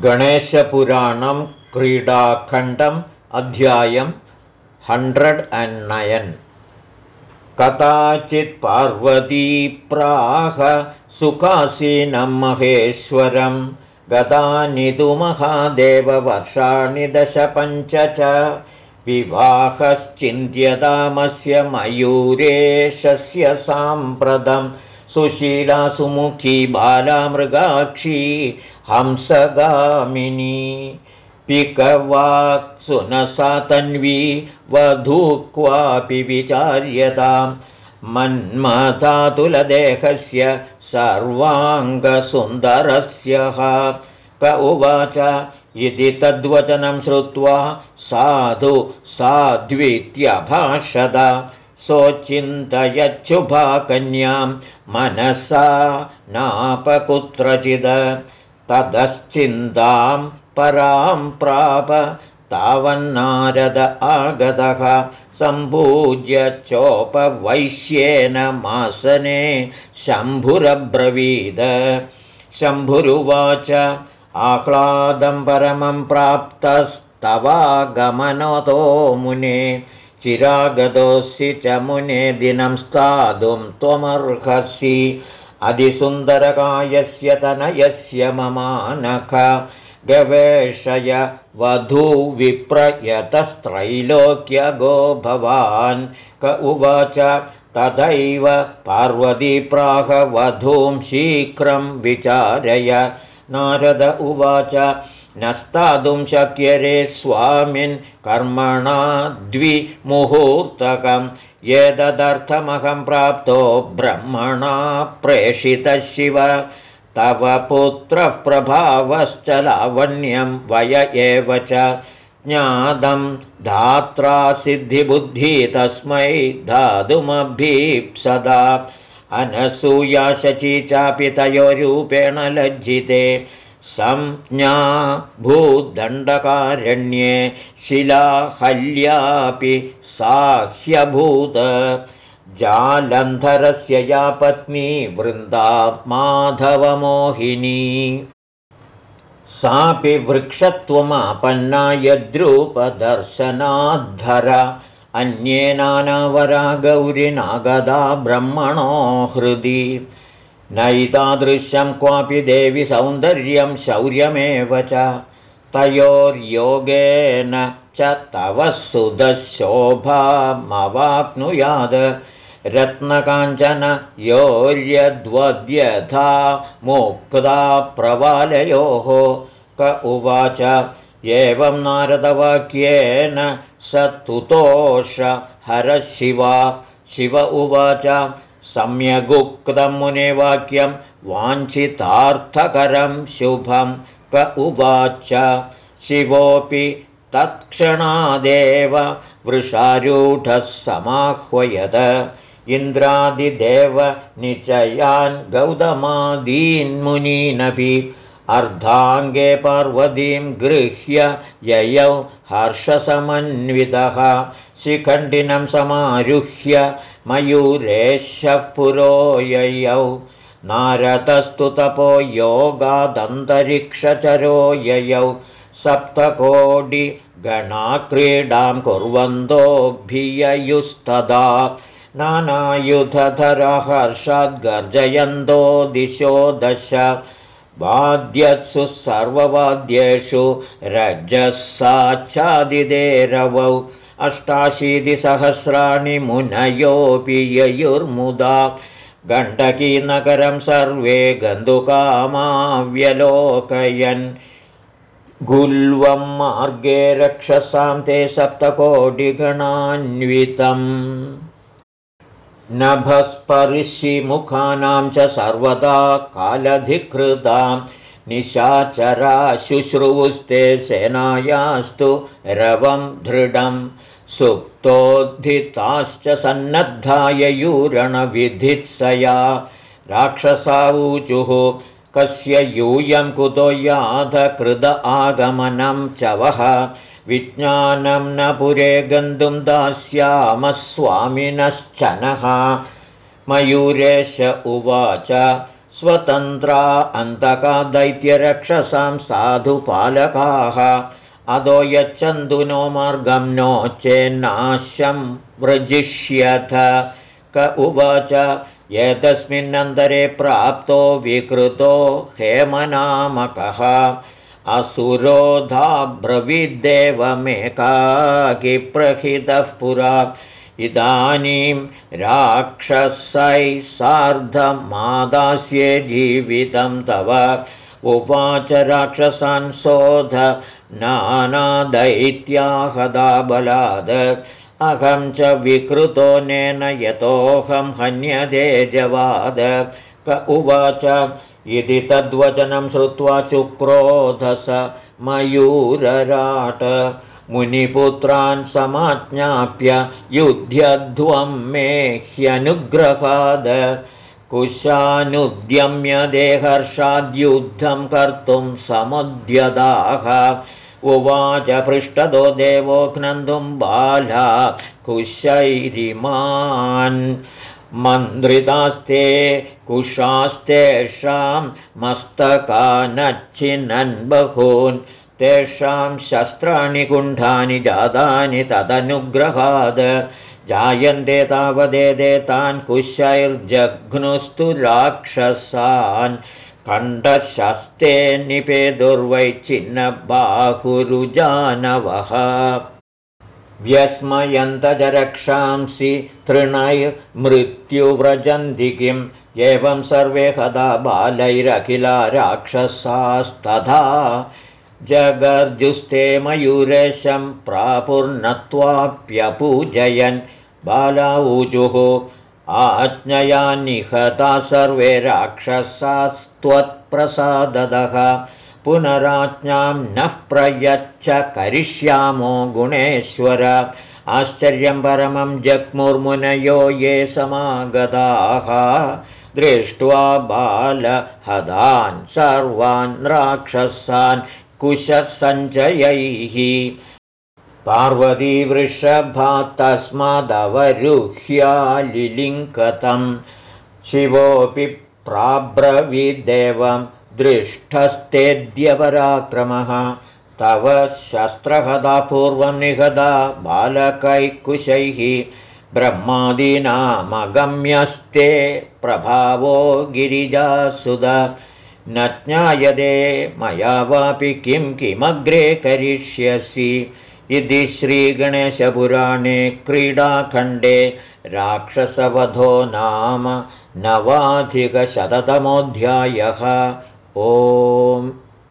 गणेशपुराणं क्रीडाखण्डम् अध्यायं hundred and नयन् कदाचित् पार्वतीप्राह सुखासीनं महेश्वरं गतानि तु महादेववर्षाणि दशपञ्च च विवाहश्चिन्त्यतामस्य मयूरेशस्य साम्प्रतं सुशीलासुमुखी बालामृगाक्षी हंसगामिनी पिकवाक्सु न सा तन्वी वधू क्वापि विचार्यतां मन्मथातुलदेहस्य सर्वाङ्गसुन्दरस्य क उवाच इति तद्वचनं श्रुत्वा साधु साध्वीत्यभाषद। सोचिन्तयच्छुभा कन्यां मनसा नापकुत्रचिद ततश्चिन्तां परां प्राप तावन्नारद आगतः सम्पूज्य चोपवैश्येन मासने शम्भुरब्रवीद। शम्भुरुवाच आह्लादं परमं प्राप्तस्तवागमनतो मुने। चिरागतोऽसि च मुने दिनं स्थातुं त्वमर्हसि अधिसुन्दरकायस्य तनयस्य ममानख गवेषय वधूविप्रयतस्त्रैलोक्यगो भवान् क उवाच तथैव पार्वतीप्राहवधूं शीघ्रं विचारय। नारद उवाच न स्थातुं शक्यरे स्वामिन् कर्मणा द्विमुहूर्तकम् एतदर्थमहं प्राप्तो ब्रह्मणा प्रेषितशिव तव पुत्रप्रभावश्च लावण्यं वय एव च। ज्ञातं धात्रा सिद्धिबुद्धि तस्मै धातुमभीप्सदा अनसूयाशची चापि तयोरूपेण लज्जिते। संज्ञा भूदण्डकारण्ये शिलाहल्यापि साह्यभूत जालन्धरस्य या पत्नी वृन्दा माधवमोहिनी सापि वृक्षत्वमापन्ना यद्रूपदर्शनाद्धर अन्ये नानावरा गौरिनागदा ब्रह्मणो हृदि। नैतादृश्यं क्वापि देवि सौन्दर्यं शौर्यमेव च। तयोर्योगेन च तव सुदशोभामवाप्नुयाद। रत्नकाञ्चन योर्यद्वद्यथा मुक्ता प्रवालयोः। क उवाच एवं नारदवाक्येन स तुतोष हरशिवा। शिव उवाच सम्यगुक्तं मुने वाक्यं वाञ्छितार्थकरं शुभं। क उवाच शिवोऽपि तत्क्षणादेव वृषारूढः समाह्वयत इन्द्रादिदेव निचयान् गौतमादीन्मुनीनपि अर्धाङ्गे पार्वतीं गृह्य ययौ हर्षसमन्वितः। शिखण्डिनं समारुह्य मयूरेशः पुरो ययौ। नारदस्तु तपो योगादन्तरिक्षचरो ययौ सप्तकोटिगणाक्रीडां कुर्वन्तोऽभिययुस्तदा नानायुधधरहर्षद्गर्जयन्तो दिशो दश वाद्यत्सु सर्ववाद्येषु रजःसाच्छादिदेरवौ अष्टाशीतिसहस्राणि मुनयोऽपि ययुर्मुदा गण्डकीनगरं सर्वे गन्धुकामाव्यलोकयन् गुल्वं मार्गे रक्षसां ते सप्तकोटिगणान्वितम्। नभस्पर्शिमुखानां च सर्वदा कालधिकृतां निशाचरा शुश्रुवुस्ते सेनायास्तु रवं दृढं। सुप्तोद्धिताश्च सन्नद्धाय यूरणविधित्सया राक्षसावूचुः कस्य यूयं कुतो याधकृद आगमनं च वः। विज्ञानं न पुरे गन्तुं दास्यामः स्वामिनश्च नः मयूरेश उवाच स्वतन्त्रा अन्तका दैत्यरक्षसां साधुपालकाः। अदो यच्छन्तु नो मार्गं नो चेन्नाश्यं व्रजिष्यथ। क उवाच एतस्मिन्नन्तरे प्राप्तो विकृतो हेमनामकः प्रहितः पुरा। इदानीं राक्षसैः सार्धमादास्ये जीवितं तव। उवाच राक्षसान् शोध नानादैत्याहदा बलाद अहं च विकृतो नेन यतोऽहं हन्यदे जवाद क उवाच इति तद्वचनं श्रुत्वा चुक्रोधस मयूरराट। मुनिपुत्रान् समाज्ञाप्य युध्यध्वं मे ह्यनुग्रहाद कुशानुद्यम्य देहर्षाद्युद्धं कर्तुं समुद्यदाः उवाच पृष्ठदो देवो घ्नन्तुं बाला कुशैरिमान् मन्द्रितास्ते कुशास्तेषां मस्तकानच्छिन्नन् बहून्। तेषां शस्त्राणि कुण्ठानि जातानि तदनुग्रहाद। जायन्ते तावदेदे तान् कुशैर्जघ्नुस्तु राक्षसान् कण्ठशस्ते निपेदुर्वैच्छिन्नबाहुरुजानवः व्यस्मयन्तजरक्षांसि तृणैर्मृत्युव्रजन्ति किम्? एवं सर्वे कदा बालैरखिला राक्षसास्तथा। जगर्जुस्ते मयूरेशं प्रापुर्नत्वाप्यपूजयन् बालाऊजुः आज्ञया निहता सर्वे राक्षसास्त्वत्प्रसाददः पुनराज्ञां नः प्रयच्छ करिष्यामो गुणेश्वर। आश्चर्यं परमं जग्मुर्मुनयो ये समागताः। दृष्ट्वा बालहदान् सर्वान् राक्षसान् कुशसञ्चयैः। पार्वतीवृषभा तस्मादवरुह्यालिलिङ्कतं शिवोऽपि प्राब्रवीदेवं दृष्टस्तेद्यपराक्रमः तव शस्त्रहदा पूर्वं निहदा बालकैः कुशैः ब्रह्मादीनामगम्यस्ते प्रभावो गिरिजासुद। न ज्ञायते मया वापि किं किमग्रे करिष्यसि। इति श्रीगणेशपुराणे क्रीडाखण्डे राक्षसवधो नाम नवाधिकशततमोऽध्यायः। ओम्